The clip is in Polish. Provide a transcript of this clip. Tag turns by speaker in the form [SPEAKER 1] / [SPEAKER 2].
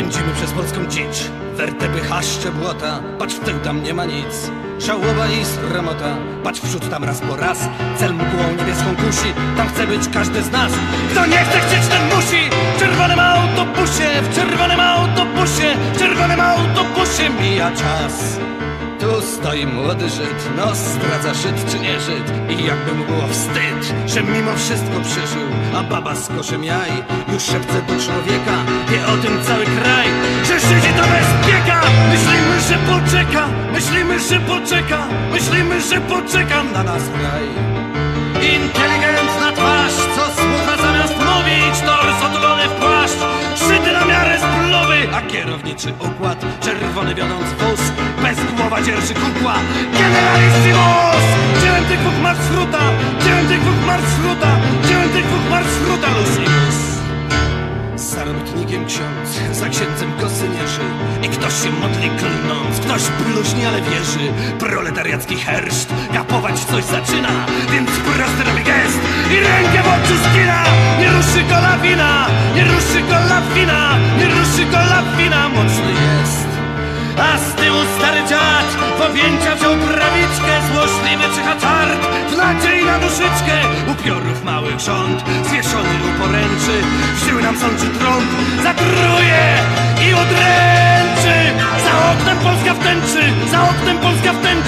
[SPEAKER 1] Pędzimy przez polską dzicz, wertepy, chaszcze, błota. Patrz w tył, tam nie ma nic. Żałoba i sramota Patrz w przód, tam raz po raz. Cel mgłą niebieską kusi. Tam chce być każdy z nas. Kto nie chce chcieć, ten musi. W czerwonym autobusie W czerwonym autobusie W czerwonym autobusie mija czas. Tu stoi młody Żyd, no zdradza Żyd czy nie Żyd? I jakby mu było wstyd, że mimo wszystko przeżył. A baba z koszem jaj już szepce do człowieka. Wie o tym cały kraj, że poczeka Myślimy, że poczeka na nas. Kraj Inteligentna twarz, co słucha zamiast mówić Tors otulony w płaszcz, szyty na miarę spluwy A kierowniczy układ, czerwony wiodąc wóz Bez głowa dzierży kukła, generalissimus Dziełem tych dwóch marszruta, dziełem tych dwóch marszruta Dziełem tych dwóch ksiądz, za księdzem kosynierzy I ktoś się modli klnąc, ktoś bluźni, ale wierzy. Proletariacki herszt, kapować coś zaczyna Więc prosty robi gest i rękę w oczy skina. Nie ruszy go lawina, nie ruszy go lawina Nie ruszy go lawina, mocny jest. A z tyłu stary dziad w objęcia wziął prawiczkę Złośliwy czyha czart w nadziei na duszyczkę. Upiorów małych rząd, zwieszony u poręczy W siły nam sączy trąb, zatruje i oknem Polska Polska wtęczy Za oknem Polska jedźmy stąd!